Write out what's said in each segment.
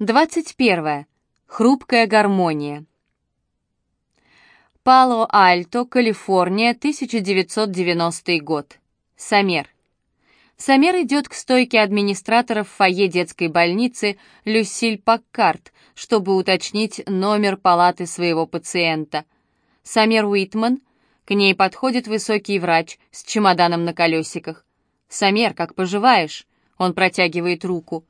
21. Хрупкая гармония. Пало-Альто, Калифорния, 1990 год. Самер. Самер идет к стойке администраторов фойе детской больницы Люсиль Паккарт, чтобы уточнить номер палаты своего пациента. Самер Уитман. К ней подходит высокий врач с чемоданом на колесиках. «Самер, как поживаешь?» Он протягивает руку.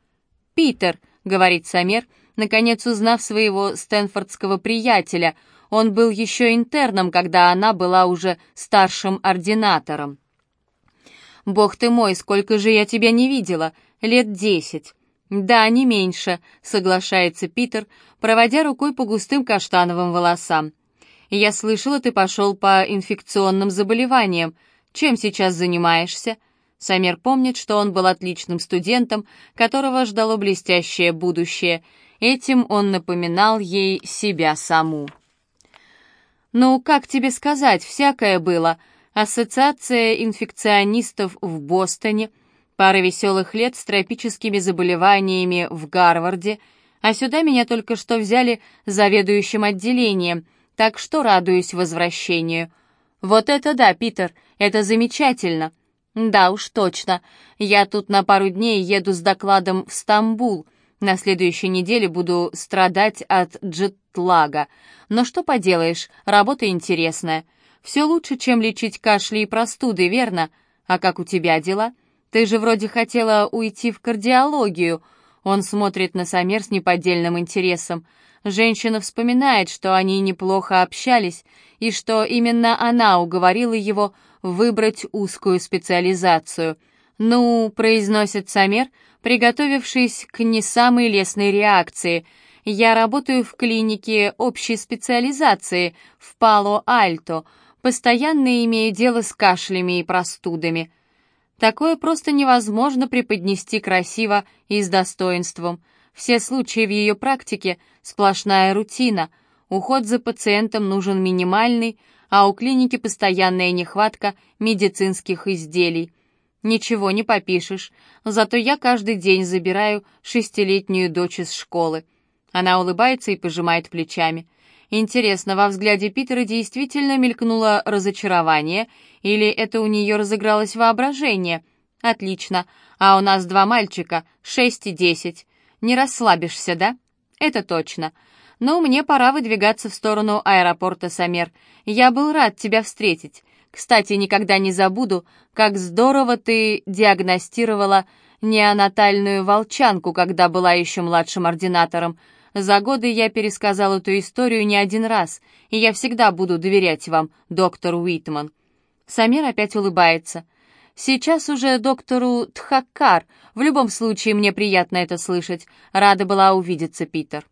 «Питер», — говорит Самер, наконец узнав своего стэнфордского приятеля. Он был еще интерном, когда она была уже старшим ординатором. «Бог ты мой, сколько же я тебя не видела! Лет десять!» «Да, не меньше», — соглашается Питер, проводя рукой по густым каштановым волосам. «Я слышала, ты пошел по инфекционным заболеваниям. Чем сейчас занимаешься?» Самер помнит, что он был отличным студентом, которого ждало блестящее будущее. Этим он напоминал ей себя саму. «Ну, как тебе сказать, всякое было. Ассоциация инфекционистов в Бостоне, пара веселых лет с тропическими заболеваниями в Гарварде, а сюда меня только что взяли заведующим отделением, так что радуюсь возвращению. Вот это да, Питер, это замечательно. «Да уж точно. Я тут на пару дней еду с докладом в Стамбул. На следующей неделе буду страдать от джетлага. Но что поделаешь, работа интересная. Все лучше, чем лечить кашли и простуды, верно? А как у тебя дела? Ты же вроде хотела уйти в кардиологию». Он смотрит на Самер с неподдельным интересом. Женщина вспоминает, что они неплохо общались, и что именно она уговорила его выбрать узкую специализацию. «Ну», — произносит Самер, приготовившись к не самой лестной реакции, «я работаю в клинике общей специализации в Пало-Альто, постоянно имею дело с кашлями и простудами». Такое просто невозможно преподнести красиво и с достоинством. Все случаи в ее практике — сплошная рутина. Уход за пациентом нужен минимальный, а у клиники постоянная нехватка медицинских изделий. Ничего не попишешь, зато я каждый день забираю шестилетнюю дочь из школы. Она улыбается и пожимает плечами. Интересно, во взгляде Питера действительно мелькнуло разочарование, или это у нее разыгралось воображение? Отлично, а у нас два мальчика, шесть и десять. Не расслабишься, да? Это точно. Но мне пора выдвигаться в сторону аэропорта Самер. Я был рад тебя встретить. Кстати, никогда не забуду, как здорово ты диагностировала неонатальную волчанку, когда была еще младшим ординатором. За годы я пересказал эту историю не один раз, и я всегда буду доверять вам, доктор Уитман». Самир опять улыбается. «Сейчас уже доктору Тхаккар. В любом случае, мне приятно это слышать. Рада была увидеться, Питер».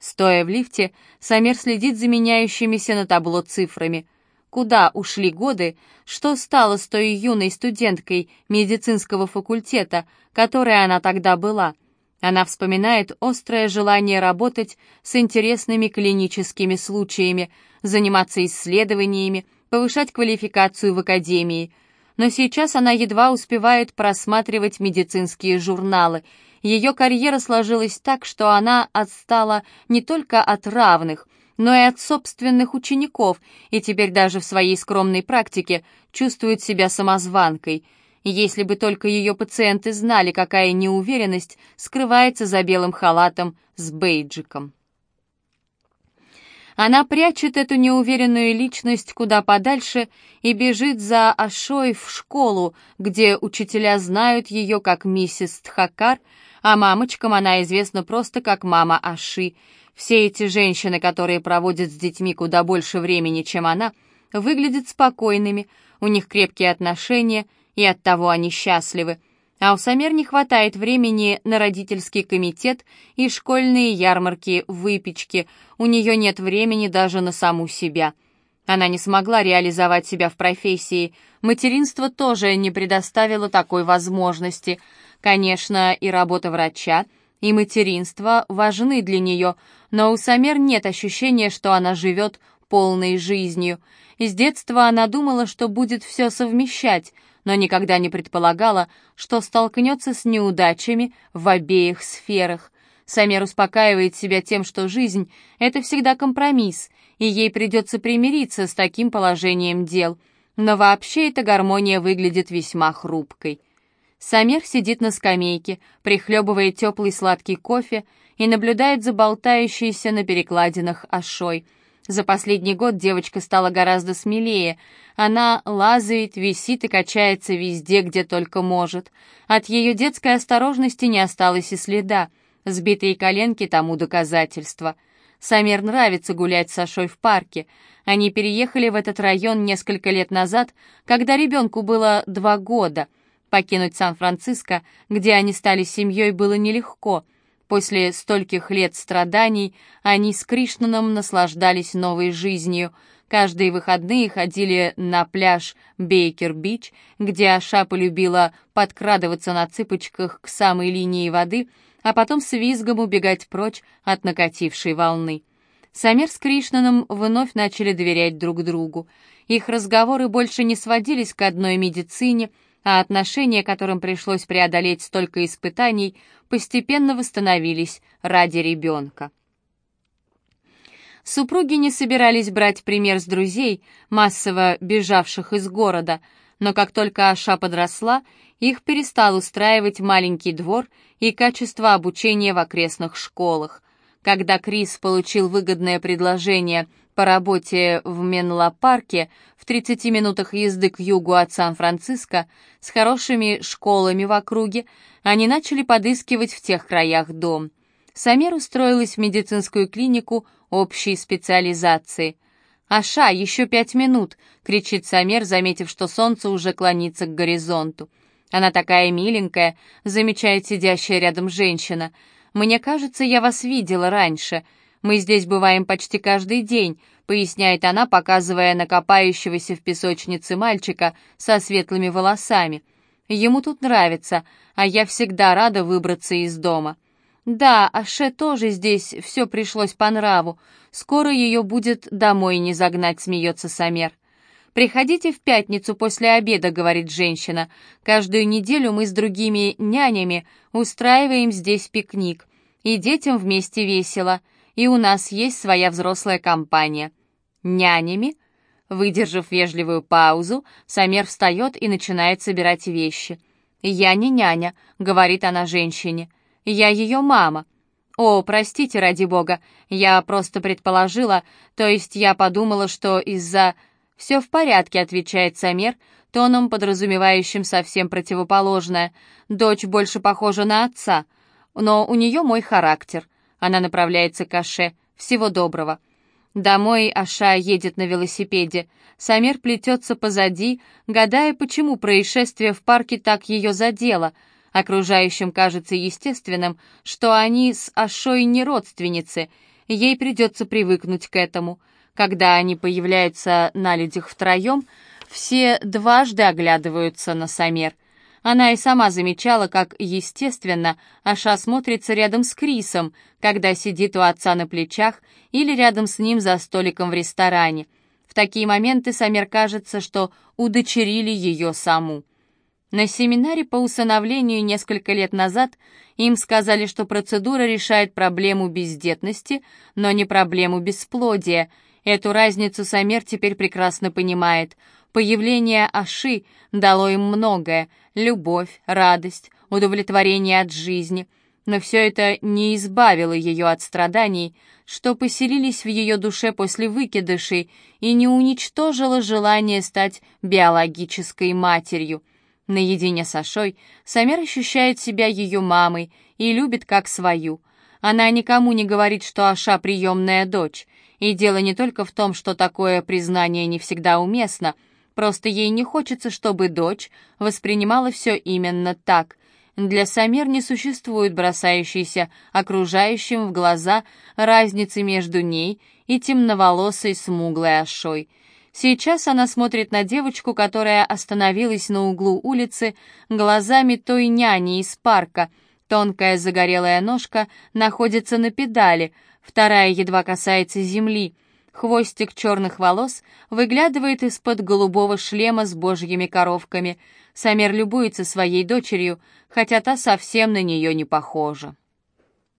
Стоя в лифте, Самер следит за меняющимися на табло цифрами. Куда ушли годы, что стало с той юной студенткой медицинского факультета, которой она тогда была? Она вспоминает острое желание работать с интересными клиническими случаями, заниматься исследованиями, повышать квалификацию в академии. Но сейчас она едва успевает просматривать медицинские журналы — ее карьера сложилась так, что она отстала не только от равных, но и от собственных учеников, и теперь даже в своей скромной практике чувствует себя самозванкой. Если бы только ее пациенты знали, какая неуверенность скрывается за белым халатом с бейджиком. Она прячет эту неуверенную личность куда подальше и бежит за Ашой в школу, где учителя знают ее как миссис Тхакар, а мамочкам она известна просто как мама Аши. Все эти женщины, которые проводят с детьми куда больше времени, чем она, выглядят спокойными, у них крепкие отношения, и оттого они счастливы. А у Самер не хватает времени на родительский комитет и школьные ярмарки, выпечки, у нее нет времени даже на саму себя. Она не смогла реализовать себя в профессии, материнство тоже не предоставило такой возможности — Конечно, и работа врача, и материнство важны для нее, но у Самер нет ощущения, что она живет полной жизнью. С детства она думала, что будет все совмещать, но никогда не предполагала, что столкнется с неудачами в обеих сферах. Самер успокаивает себя тем, что жизнь — это всегда компромисс, и ей придется примириться с таким положением дел. Но вообще эта гармония выглядит весьма хрупкой. Самер сидит на скамейке, прихлебывая теплый сладкий кофе и наблюдает за болтающейся на перекладинах Ашой. За последний год девочка стала гораздо смелее. Она лазает, висит и качается везде, где только может. От ее детской осторожности не осталось и следа. Сбитые коленки тому доказательство. Самер нравится гулять с Ашой в парке. Они переехали в этот район несколько лет назад, когда ребенку было два года — Покинуть Сан-Франциско, где они стали семьей, было нелегко. После стольких лет страданий они с Кришнаном наслаждались новой жизнью. Каждые выходные ходили на пляж Бейкер-Бич, где Аша полюбила подкрадываться на цыпочках к самой линии воды, а потом с визгом убегать прочь от накатившей волны. Самер с Кришнаном вновь начали доверять друг другу. Их разговоры больше не сводились к одной медицине — а отношения, которым пришлось преодолеть столько испытаний, постепенно восстановились ради ребенка. Супруги не собирались брать пример с друзей, массово бежавших из города, но как только Аша подросла, их перестал устраивать маленький двор и качество обучения в окрестных школах. Когда Крис получил выгодное предложение – по работе в Менло-парке в 30 минутах езды к югу от Сан-Франциско с хорошими школами в округе, они начали подыскивать в тех краях дом. Самер устроилась в медицинскую клинику общей специализации. «Аша, еще пять минут!» — кричит Самер, заметив, что солнце уже клонится к горизонту. «Она такая миленькая», — замечает сидящая рядом женщина. «Мне кажется, я вас видела раньше. Мы здесь бываем почти каждый день», — поясняет она, показывая накопающегося в песочнице мальчика со светлыми волосами. «Ему тут нравится, а я всегда рада выбраться из дома». «Да, Аше тоже здесь все пришлось по нраву. Скоро ее будет домой не загнать», — смеется Самер. «Приходите в пятницу после обеда», — говорит женщина. «Каждую неделю мы с другими нянями устраиваем здесь пикник. И детям вместе весело и у нас есть своя взрослая компания. Нянями?» Выдержав вежливую паузу, Самер встает и начинает собирать вещи. «Я не няня», — говорит она женщине. «Я ее мама». «О, простите, ради бога, я просто предположила, то есть я подумала, что из-за...» «Все в порядке», — отвечает Самер, тоном, подразумевающим совсем противоположное. «Дочь больше похожа на отца, но у нее мой характер. Она направляется к Аше. Всего доброго. Домой Аша едет на велосипеде. Самир плетется позади, гадая, почему происшествие в парке так ее задело. Окружающим кажется естественным, что они с Ашой не родственницы. Ей придется привыкнуть к этому. Когда они появляются на людях втроем, все дважды оглядываются на Самер. Она и сама замечала, как естественно Аша смотрится рядом с Крисом, когда сидит у отца на плечах или рядом с ним за столиком в ресторане. В такие моменты Самер кажется, что удочерили ее саму. На семинаре по усыновлению несколько лет назад им сказали, что процедура решает проблему бездетности, но не проблему бесплодия. Эту разницу Самер теперь прекрасно понимает — Появление Аши дало им многое — любовь, радость, удовлетворение от жизни. Но все это не избавило ее от страданий, что поселились в ее душе после выкидышей и не уничтожило желание стать биологической матерью. Наедине с Ашой Самер ощущает себя ее мамой и любит как свою. Она никому не говорит, что Аша приемная дочь. И дело не только в том, что такое признание не всегда уместно — Просто ей не хочется, чтобы дочь воспринимала все именно так. Для Самир не существует бросающейся окружающим в глаза разницы между ней и темноволосой смуглой Ашой. Сейчас она смотрит на девочку, которая остановилась на углу улицы глазами той няни из парка. Тонкая загорелая ножка находится на педали, вторая едва касается земли. Хвостик черных волос выглядывает из-под голубого шлема с божьими коровками. Самер любуется своей дочерью, хотя та совсем на нее не похожа.